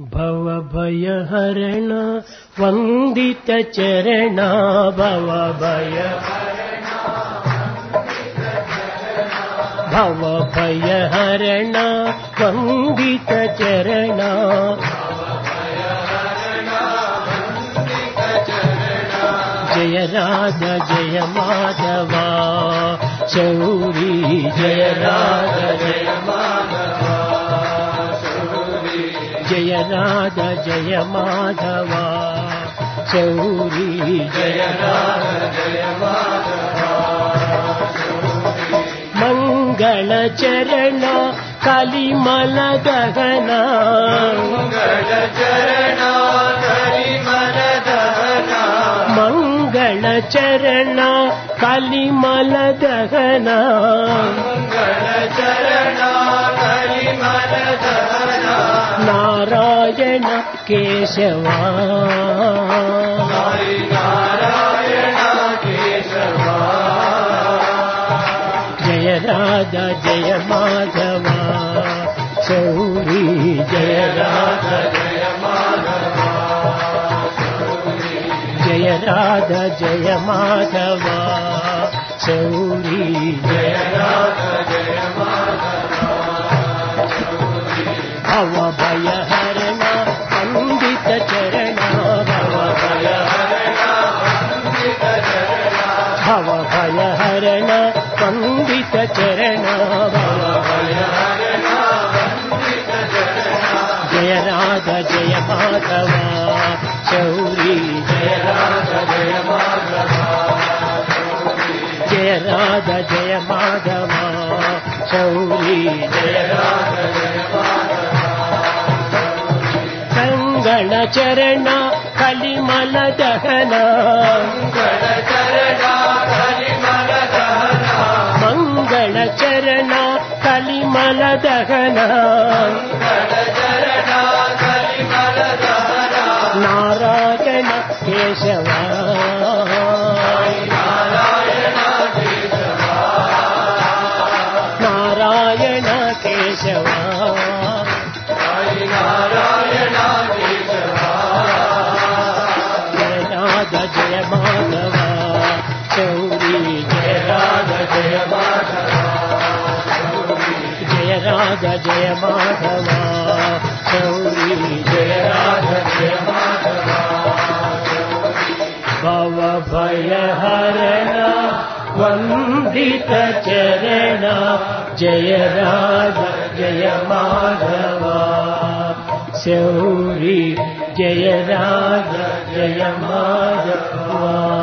भवभयहरण वन्दितचरणा भवभय भवभयहरण वन्दितचरणा जय राज जय माधवा। शौरी जय राज जय राज जय माधवा। शौरी जय राज जय माधवा। मंगल चरण कलिमल दहना मंगल चरण कलिमल चरण दहना मंगल चरण कलिमल दहना नारायण केशवा हरि नारायण केशवा जय राधा जय माधवा शौरी जय राधा जय माधवा। जय राधा जय माधवा शौरी जय जय भव भय हरण चरणा जयराध जय माधवा जय रा जय माधवा चौरी जय कङ्गण चरणा कलिमल जहना चरना कलिमलदहना नारायण केशव। नारायण केशव। जयना गजयमा राधा जय माधव चौरी जय राधा जय भव भय हरण चरण जय राधा जय माधवा। शौरी जय राधा जय माधवा